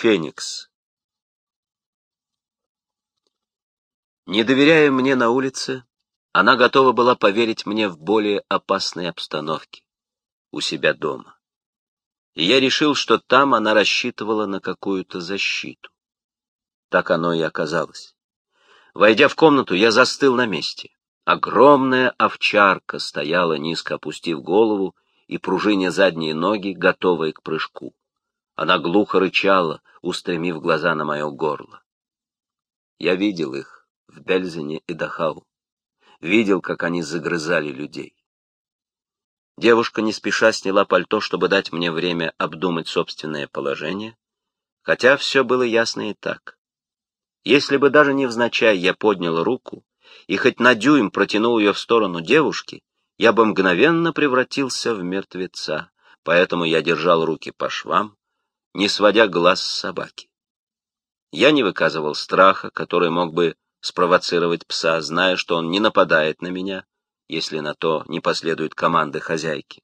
Феникс. Не доверяя мне на улице, она готова была поверить мне в более опасной обстановке, у себя дома. И я решил, что там она рассчитывала на какую-то защиту. Так оно и оказалось. Войдя в комнату, я застыл на месте. Огромная овчарка стояла, низко опустив голову и пружиня задние ноги, готовая к прыжку. Она глухо рычала, устремив глаза на мое горло. Я видел их в Бельзене и Дахау. Видел, как они загрызали людей. Девушка не спеша сняла пальто, чтобы дать мне время обдумать собственное положение, хотя все было ясно и так. Если бы даже невзначай я поднял руку и хоть на дюйм протянул ее в сторону девушки, я бы мгновенно превратился в мертвеца, поэтому я держал руки по швам, не сводя глаз с собаки. Я не выказывал страха, который мог бы спровоцировать пса, зная, что он не нападает на меня, если на то не последуют команды хозяйки.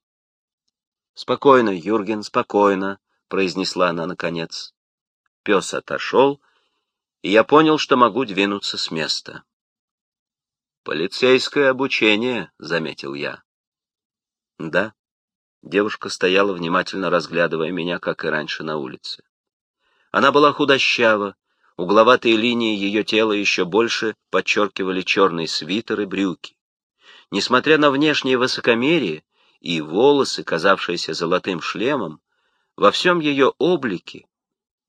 «Спокойно, Юрген, спокойно», — произнесла она наконец. Пес отошел, и я понял, что могу двинуться с места. «Полицейское обучение», — заметил я. «Да». Девушка стояла, внимательно разглядывая меня, как и раньше на улице. Она была худощава, угловатые линии ее тела еще больше подчеркивали черный свитер и брюки. Несмотря на внешнее высокомерие и волосы, казавшиеся золотым шлемом, во всем ее облике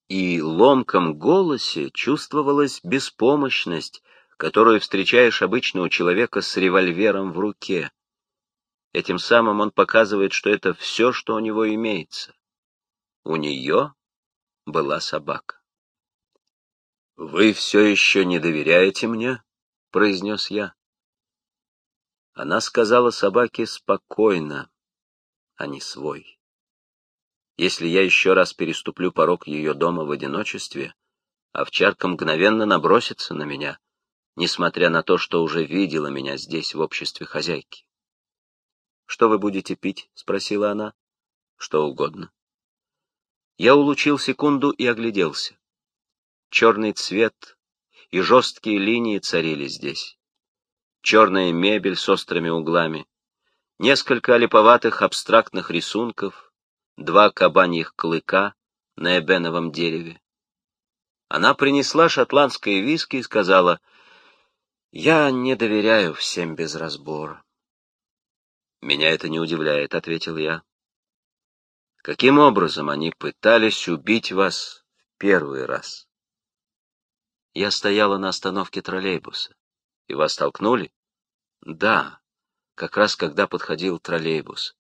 и ломком голосе чувствовалась беспомощность, которую встречаешь обычно у человека с револьвером в руке. Этим самым он показывает, что это все, что у него имеется. У нее была собака. «Вы все еще не доверяете мне?» — произнес я. Она сказала собаке спокойно, а не свой. Если я еще раз переступлю порог ее дома в одиночестве, овчарка мгновенно набросится на меня, несмотря на то, что уже видела меня здесь, в обществе хозяйки. «Что вы будете пить?» — спросила она. «Что угодно». Я улучил секунду и огляделся. Черный цвет и жесткие линии царили здесь. Черная мебель с острыми углами, несколько олиповатых абстрактных рисунков, два кабаньих клыка на эбеновом дереве. Она принесла шотландское виски и сказала — я не доверяю всем без разбора. Меня это не удивляет, — ответил я. Каким образом они пытались убить вас в первый раз? Я стояла на остановке троллейбуса. И вас толкнули? Да, как раз когда подходил троллейбус.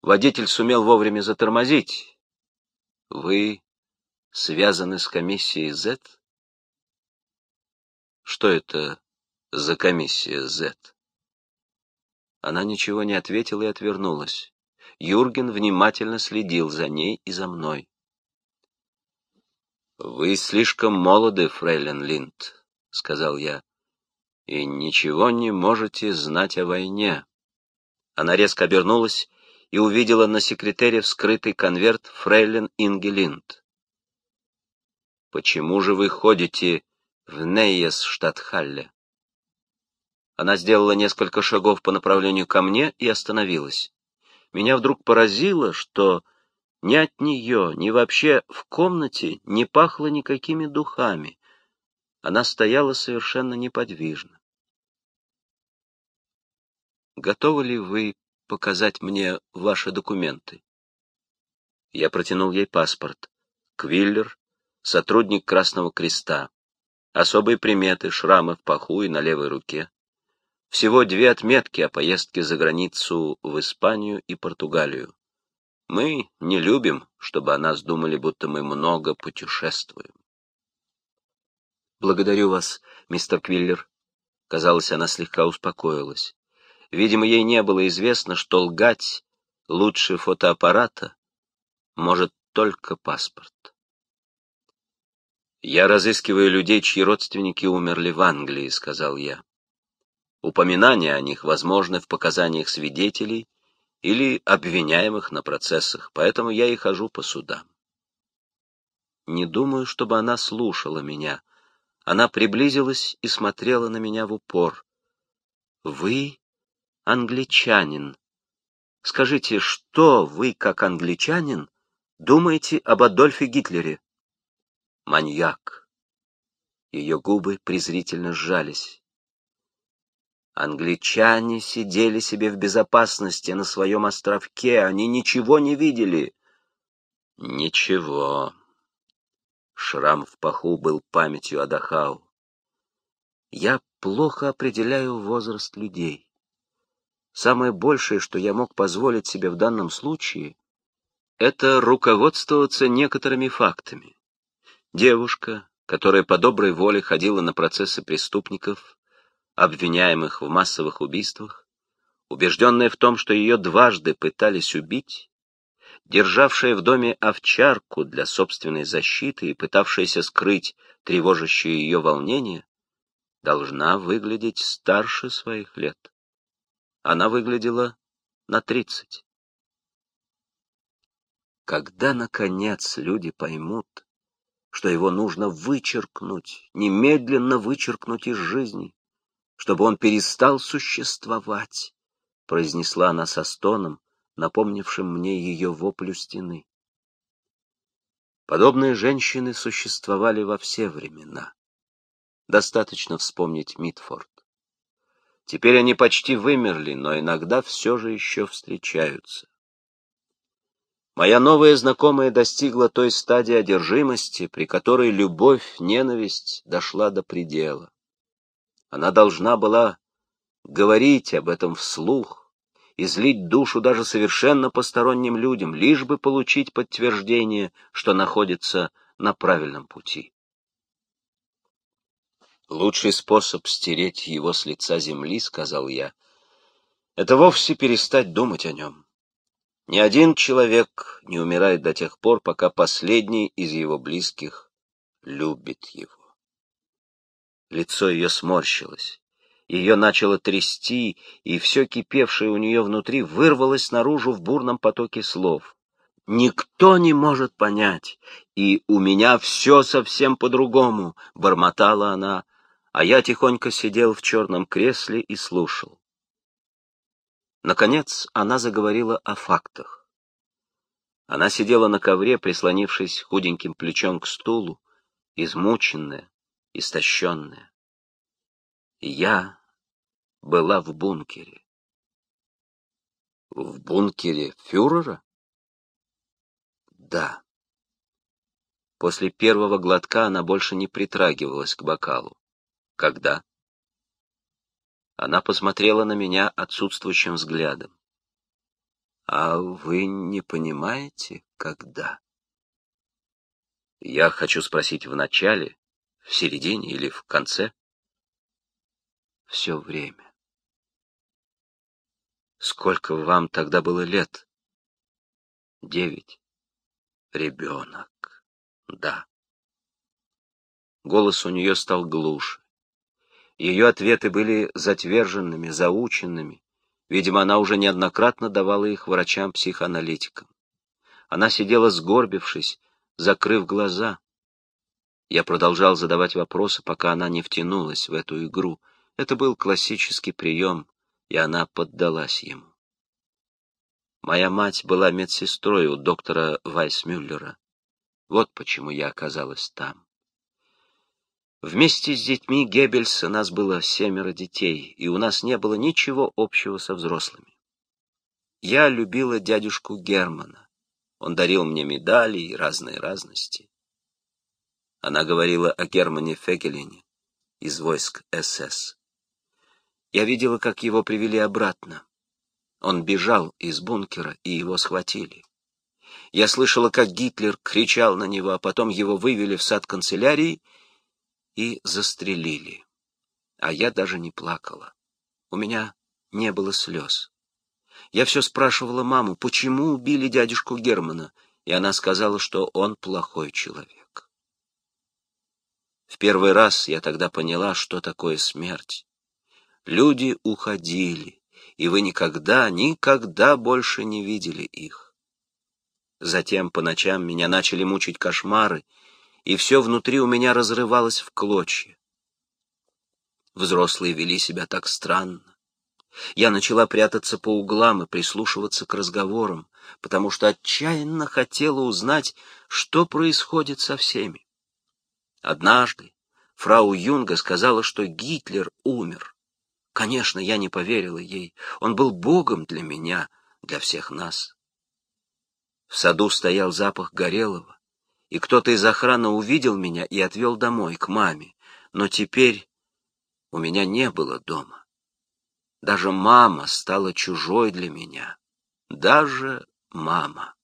Водитель сумел вовремя затормозить. Вы связаны с комиссией Z? Что это за комиссия Z? Она ничего не ответила и отвернулась. Юрген внимательно следил за ней и за мной. «Вы слишком молоды, фрейлин Линд», — сказал я, — «и ничего не можете знать о войне». Она резко обернулась и увидела на секретаре вскрытый конверт фрейлин Инги Линд. «Почему же вы ходите в Нейес-Штатхалле?» Она сделала несколько шагов по направлению ко мне и остановилась. Меня вдруг поразило, что ни от нее, ни вообще в комнате не пахло никакими духами. Она стояла совершенно неподвижно. «Готовы ли вы показать мне ваши документы?» Я протянул ей паспорт. Квиллер, сотрудник Красного Креста. Особые приметы, шрамы в паху и на левой руке. Всего две отметки о поездке за границу в Испанию и Португалию. Мы не любим, чтобы о нас думали, будто мы много путешествуем. Благодарю вас, мистер Квиллер. Казалось, она слегка успокоилась. Видимо, ей не было известно, что лгать лучше фотоаппарата может только паспорт. «Я разыскиваю людей, чьи родственники умерли в Англии», — сказал я. Упоминания о них возможны в показаниях свидетелей или обвиняемых на процессах, поэтому я и хожу по судам. Не думаю, чтобы она слушала меня. Она приблизилась и смотрела на меня в упор. «Вы англичанин. Скажите, что вы, как англичанин, думаете об Адольфе Гитлере?» «Маньяк». Ее губы презрительно сжались. Англичане сидели себе в безопасности на своем островке, они ничего не видели. Ничего. Шрам в паху был памятью о Дахау. Я плохо определяю возраст людей. Самое большее, что я мог позволить себе в данном случае, это руководствоваться некоторыми фактами. Девушка, которая по доброй воле ходила на процессы преступников, обвиняемых в массовых убийствах, убежденная в том, что ее дважды пытались убить, державшая в доме овчарку для собственной защиты и пытавшаяся скрыть тревожащие ее волнения, должна выглядеть старше своих лет. Она выглядела на тридцать. Когда, наконец, люди поймут, что его нужно вычеркнуть, немедленно вычеркнуть из жизни, чтобы он перестал существовать, — произнесла она со стоном, напомнившим мне ее вопль у стены. Подобные женщины существовали во все времена. Достаточно вспомнить Митфорд. Теперь они почти вымерли, но иногда все же еще встречаются. Моя новая знакомая достигла той стадии одержимости, при которой любовь, ненависть дошла до предела. Она должна была говорить об этом вслух, излить душу даже совершенно посторонним людям, лишь бы получить подтверждение, что находится на правильном пути. Лучший способ стереть его с лица земли, — сказал я, — это вовсе перестать думать о нем. Ни один человек не умирает до тех пор, пока последний из его близких любит его. Лицо ее сморщилось. Ее начало трясти, и все кипевшее у нее внутри вырвалось наружу в бурном потоке слов. «Никто не может понять, и у меня все совсем по-другому», — бормотала она, а я тихонько сидел в черном кресле и слушал. Наконец она заговорила о фактах. Она сидела на ковре, прислонившись худеньким плечом к стулу, измученная, истощенная. Я была в бункере. В бункере фюрера? Да. После первого глотка она больше не притрагивалась к бокалу. Когда? Она посмотрела на меня отсутствующим взглядом. А вы не понимаете, когда? Я хочу спросить в начале, в середине или в конце? Все время. Сколько вам тогда было лет? Девять. Ребенок. Да. Голос у нее стал глуше. Ее ответы были затверженными, заученными. Видимо, она уже неоднократно давала их врачам-психоаналитикам. Она сидела сгорбившись, закрыв глаза. Я продолжал задавать вопросы, пока она не втянулась в эту игру. Это был классический прием, и она поддалась ему. Моя мать была медсестрой у доктора Вайсмюллера. Вот почему я оказалась там. Вместе с детьми Геббельса нас было семеро детей, и у нас не было ничего общего со взрослыми. Я любила дядюшку Германа. Он дарил мне медали и разные разности. Она говорила о Германе Фегелине из войск СС. Я видела, как его привели обратно. Он бежал из бункера, и его схватили. Я слышала, как Гитлер кричал на него, а потом его вывели в сад канцелярии и застрелили. А я даже не плакала. У меня не было слез. Я все спрашивала маму, почему убили дядюшку Германа, и она сказала, что он плохой человек. В первый раз я тогда поняла, что такое смерть. Люди уходили, и вы никогда, никогда больше не видели их. Затем по ночам меня начали мучить кошмары, и все внутри у меня разрывалось в клочья. Взрослые вели себя так странно. Я начала прятаться по углам и прислушиваться к разговорам, потому что отчаянно хотела узнать, что происходит со всеми. Однажды фрау Юнга сказала, что Гитлер умер. Конечно, я не поверила ей. Он был богом для меня, для всех нас. В саду стоял запах горелого, и кто-то из охраны увидел меня и отвел домой, к маме. Но теперь у меня не было дома. Даже мама стала чужой для меня. Даже мама.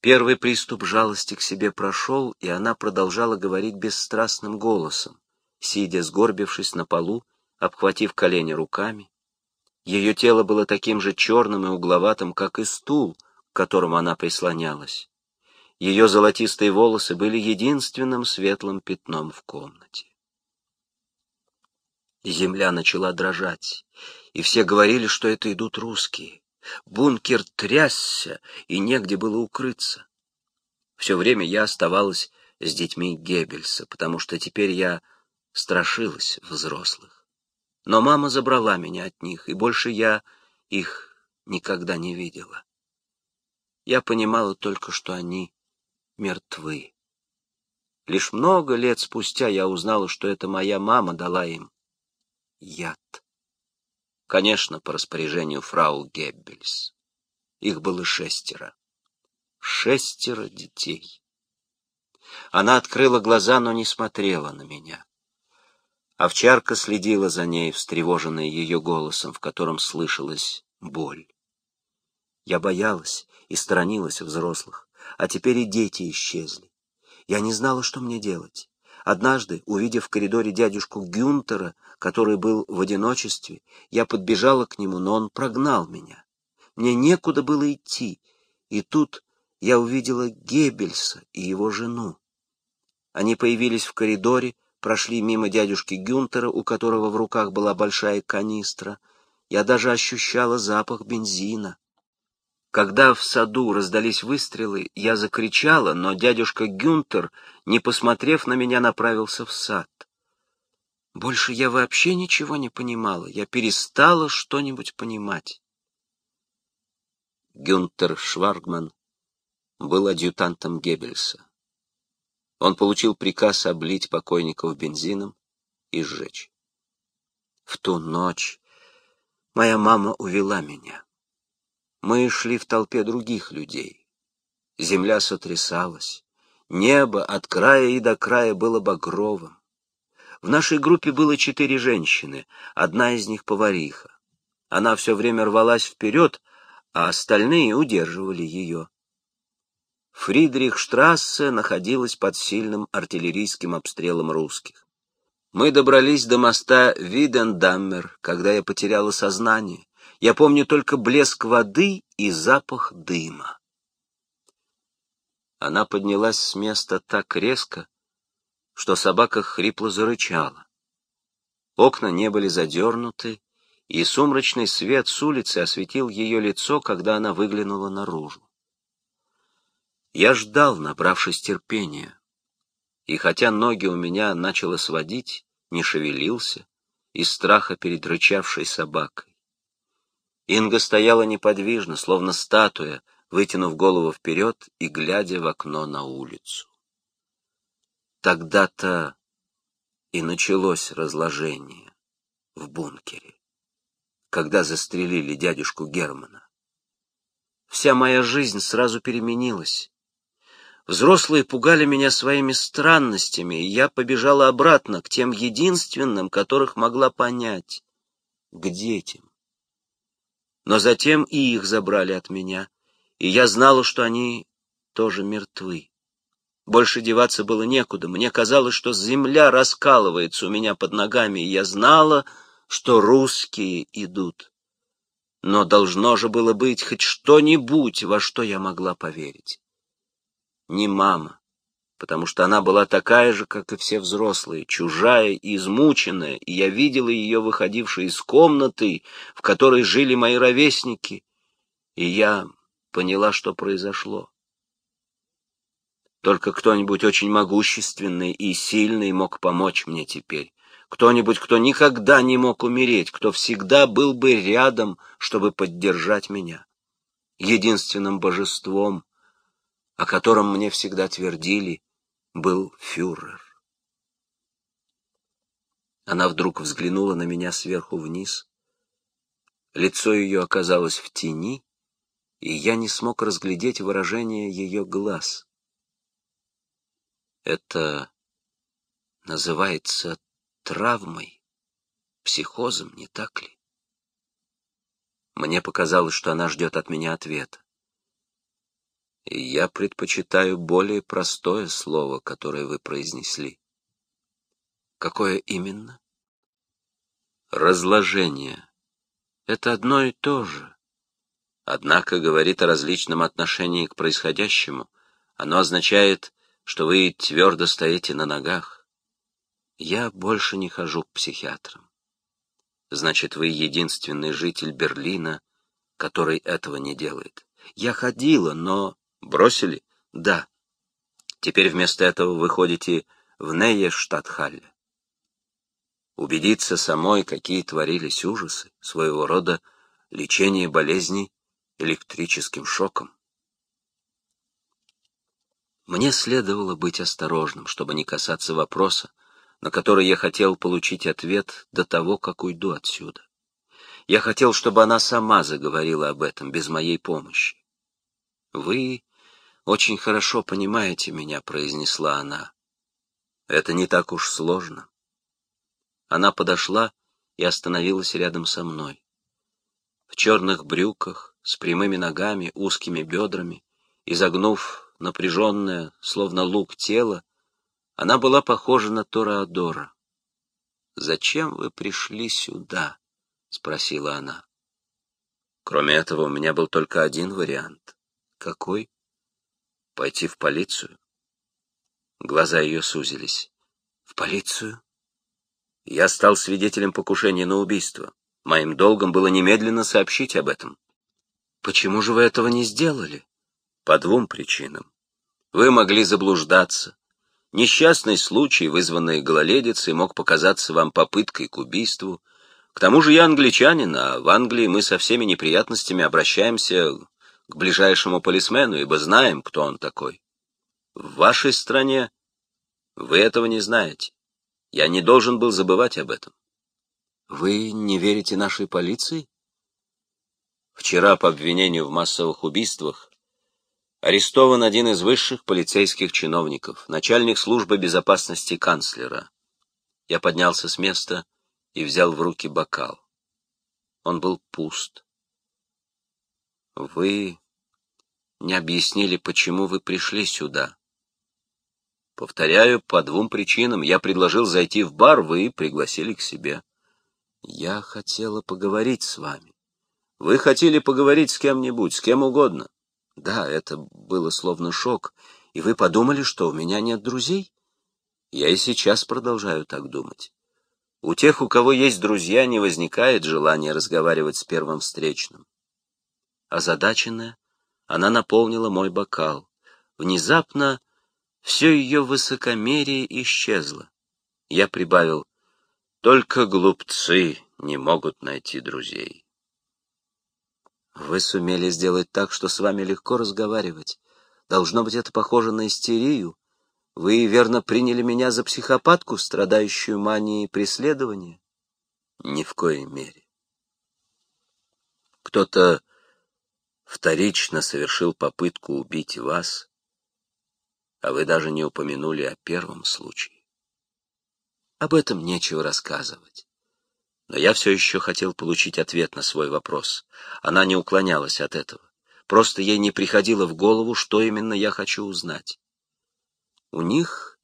Первый приступ жалости к себе прошел, и она продолжала говорить бесстрастным голосом, сидя, сгорбившись на полу, обхватив колени руками. Ее тело было таким же черным и угловатым, как и стул, к которому она прислонялась. Ее золотистые волосы были единственным светлым пятном в комнате. Земля начала дрожать, и все говорили, что это идут русские. Бункер трясся, и негде было укрыться. Все время я оставалась с детьми Геббельса, потому что теперь я страшилась взрослых. Но мама забрала меня от них, и больше я их никогда не видела. Я понимала только, что они мертвы. Лишь много лет спустя я узнала, что это моя мама дала им яд. Конечно, по распоряжению фрау Геббельс. Их было шестеро. Шестеро детей. Она открыла глаза, но не смотрела на меня. Овчарка следила за ней, встревоженная ее голосом, в котором слышалась боль. Я боялась и сторонилась взрослых, а теперь и дети исчезли. Я не знала, что мне делать. Однажды, увидев в коридоре дядюшку Гюнтера, который был в одиночестве, я подбежала к нему, но он прогнал меня. Мне некуда было идти, и тут я увидела Геббельса и его жену. Они появились в коридоре, прошли мимо дядюшки Гюнтера, у которого в руках была большая канистра. Я даже ощущала запах бензина. Когда в саду раздались выстрелы, я закричала, но дядюшка Гюнтер, не посмотрев на меня, направился в сад. Больше я вообще ничего не понимала, я перестала что-нибудь понимать. Гюнтер Шваргман был адъютантом Геббельса. Он получил приказ облить покойников бензином и сжечь. В ту ночь моя мама увела меня. Мы шли в толпе других людей. Земля сотрясалась. Небо от края и до края было багровым. В нашей группе было четыре женщины, одна из них повариха. Она все время рвалась вперед, а остальные удерживали ее. Фридрихштрассе находилась под сильным артиллерийским обстрелом русских. Мы добрались до моста Видендаммер, когда я потеряла сознание. Я помню только блеск воды и запах дыма. Она поднялась с места так резко, что собака хрипло зарычала. Окна не были задернуты, и сумрачный свет с улицы осветил ее лицо, когда она выглянула наружу. Я ждал, набравшись терпения, и хотя ноги у меня начало сводить, не шевелился из страха перед рычавшей собакой. Инга стояла неподвижно, словно статуя, вытянув голову вперед и глядя в окно на улицу. Тогда-то и началось разложение в бункере, когда застрелили дядюшку Германа. Вся моя жизнь сразу переменилась. Взрослые пугали меня своими странностями, и я побежала обратно к тем единственным, которых могла понять, к детям но затем и их забрали от меня, и я знала, что они тоже мертвы. Больше деваться было некуда, мне казалось, что земля раскалывается у меня под ногами, и я знала, что русские идут. Но должно же было быть хоть что-нибудь, во что я могла поверить. Не мама, потому что она была такая же, как и все взрослые, чужая и измученная, и я видела ее выходившей из комнаты, в которой жили мои ровесники, и я поняла, что произошло. Только кто-нибудь очень могущественный и сильный мог помочь мне теперь. Кто-нибудь, кто никогда не мог умереть, кто всегда был бы рядом, чтобы поддержать меня. Единственным божеством, о котором мне всегда твердили, был фюрер. Она вдруг взглянула на меня сверху вниз. Лицо ее оказалось в тени, и я не смог разглядеть выражение ее глаз. Это называется травмой, психозом, не так ли? Мне показалось, что она ждет от меня ответа. Я предпочитаю более простое слово, которое вы произнесли. Какое именно? Разложение. Это одно и то же. Однако говорит о различном отношении к происходящему. Оно означает, что вы твердо стоите на ногах. Я больше не хожу к психиатрам. Значит, вы единственный житель Берлина, который этого не делает. Я ходила, но... Бросили? Да. Теперь вместо этого вы ходите в Нейештадтхалле. Убедиться самой, какие творились ужасы, своего рода лечение болезней электрическим шоком. Мне следовало быть осторожным, чтобы не касаться вопроса, на который я хотел получить ответ до того, как уйду отсюда. Я хотел, чтобы она сама заговорила об этом, без моей помощи. «Вы очень хорошо понимаете меня», — произнесла она. «Это не так уж сложно». Она подошла и остановилась рядом со мной. В черных брюках, с прямыми ногами, узкими бедрами, изогнув напряженное, словно лук тело, она была похожа на Тораадора. «Зачем вы пришли сюда?» — спросила она. Кроме этого, у меня был только один вариант. Какой? Пойти в полицию. Глаза ее сузились. В полицию? Я стал свидетелем покушения на убийство. Моим долгом было немедленно сообщить об этом. Почему же вы этого не сделали? По двум причинам. Вы могли заблуждаться, Несчастный случай, вызванный гололедицей, мог показаться вам попыткой к убийству. К тому же я англичанин, а в Англии мы со всеми неприятностями обращаемся к ближайшему полисмену, ибо знаем, кто он такой. В вашей стране вы этого не знаете. Я не должен был забывать об этом. Вы не верите нашей полиции? Вчера по обвинению в массовых убийствах Арестован один из высших полицейских чиновников, начальник службы безопасности канцлера. Я поднялся с места и взял в руки бокал. Он был пуст. Вы не объяснили, почему вы пришли сюда. Повторяю, по двум причинам. Я предложил зайти в бар, вы пригласили к себе. Я хотела поговорить с вами. Вы хотели поговорить с кем-нибудь, с кем угодно. Да, это было словно шок. И вы подумали, что у меня нет друзей? Я и сейчас продолжаю так думать. У тех, у кого есть друзья, не возникает желания разговаривать с первым встречным. Озадаченная, она наполнила мой бокал. Внезапно все ее высокомерие исчезло. Я прибавил, только глупцы не могут найти друзей. Вы сумели сделать так, что с вами легко разговаривать. Должно быть, это похоже на истерию. Вы, верно, приняли меня за психопатку, страдающую манией преследования? Ни в коей мере. Кто-то вторично совершил попытку убить вас, а вы даже не упомянули о первом случае. Об этом нечего рассказывать. Но я все еще хотел получить ответ на свой вопрос. Она не уклонялась от этого. Просто ей не приходило в голову, что именно я хочу узнать. «У них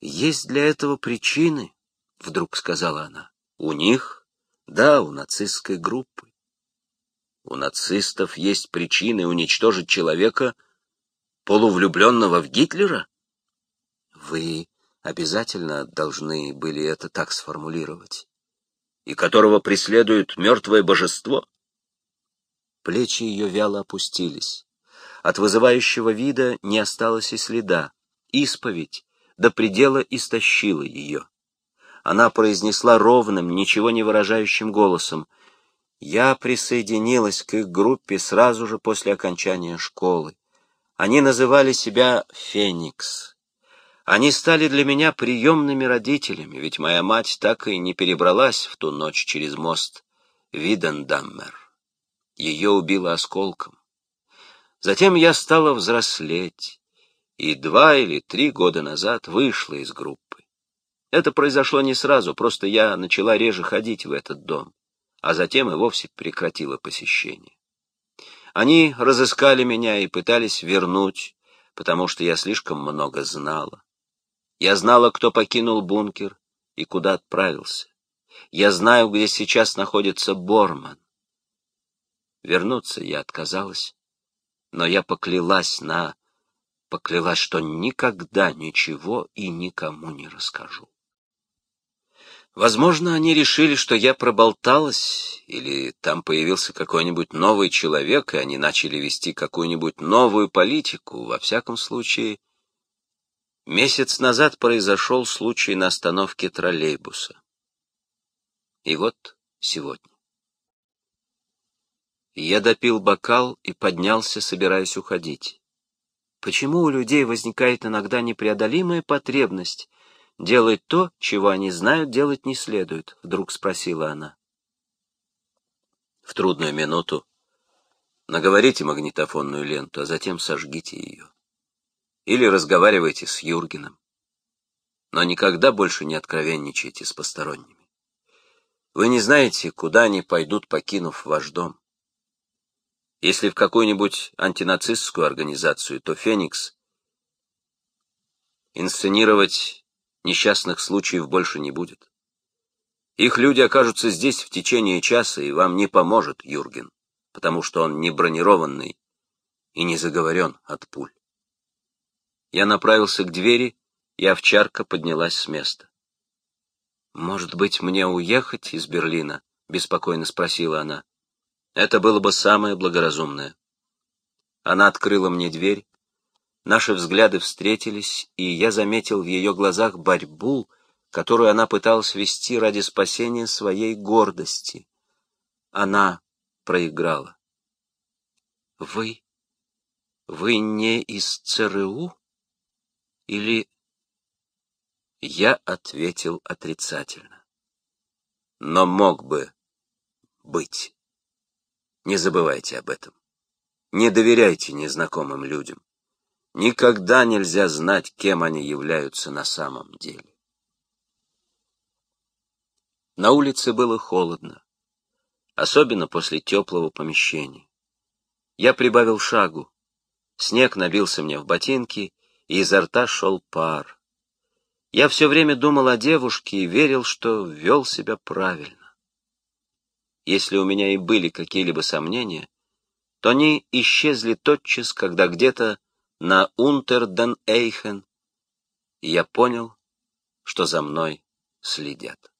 есть для этого причины», — вдруг сказала она. «У них? Да, у нацистской группы. У нацистов есть причины уничтожить человека, полувлюбленного в Гитлера? Вы обязательно должны были это так сформулировать и которого преследует мертвое божество? Плечи ее вяло опустились. От вызывающего вида не осталось и следа. исповедь до предела истощила ее. Она произнесла ровным, ничего не выражающим голосом. Я присоединилась к их группе сразу же после окончания школы. Они называли себя «Феникс». Они стали для меня приемными родителями, ведь моя мать так и не перебралась в ту ночь через мост Видендаммер. Ее убило осколком. Затем я стала взрослеть, и два или три года назад вышла из группы. Это произошло не сразу, просто я начала реже ходить в этот дом, а затем и вовсе прекратила посещение. Они разыскали меня и пытались вернуть, потому что я слишком много знала. Я знала, кто покинул бункер и куда отправился. Я знаю, где сейчас находится Борман. Вернуться я отказалась, но я поклялась на... поклялась, что никогда ничего и никому не расскажу. Возможно, они решили, что я проболталась, или там появился какой-нибудь новый человек, и они начали вести какую-нибудь новую политику. Во всяком случае, месяц назад произошел случай на остановке троллейбуса. И вот сегодня. Я допил бокал и поднялся, собираясь уходить. Почему у людей возникает иногда непреодолимая потребность делать то, чего они знают делать не следует? Вдруг спросила она. В трудную минуту наговорите магнитофонную ленту, а затем сожгите ее. Или разговаривайте с Юргеном. Но никогда больше не откровенничайте с посторонними. Вы не знаете, куда они пойдут, покинув ваш дом. Если в какую-нибудь антинацистскую организацию, то «Феникс» инсценировать несчастных случаев больше не будет. Их люди окажутся здесь в течение часа, и вам не поможет Юрген, потому что он не бронированный и не заговорен от пуль. Я направился к двери, и овчарка поднялась с места. «Может быть, мне уехать из Берлина?» — беспокойно спросила она. Это было бы самое благоразумное. Она открыла мне дверь, наши взгляды встретились, и я заметил в ее глазах борьбу, которую она пыталась вести ради спасения своей гордости. Она проиграла. «Вы? Вы не из ЦРУ? Или...» Я ответил отрицательно. «Но мог бы быть». Не забывайте об этом. Не доверяйте незнакомым людям. Никогда нельзя знать, кем они являются на самом деле. На улице было холодно, особенно после теплого помещения. Я прибавил шагу. Снег набился мне в ботинки, и изо рта шел пар. Я все время думал о девушке и верил, что вел себя правильно. Если у меня и были какие-либо сомнения, то они исчезли тотчас, когда где-то на Унтерден-Эйхен я понял, что за мной следят.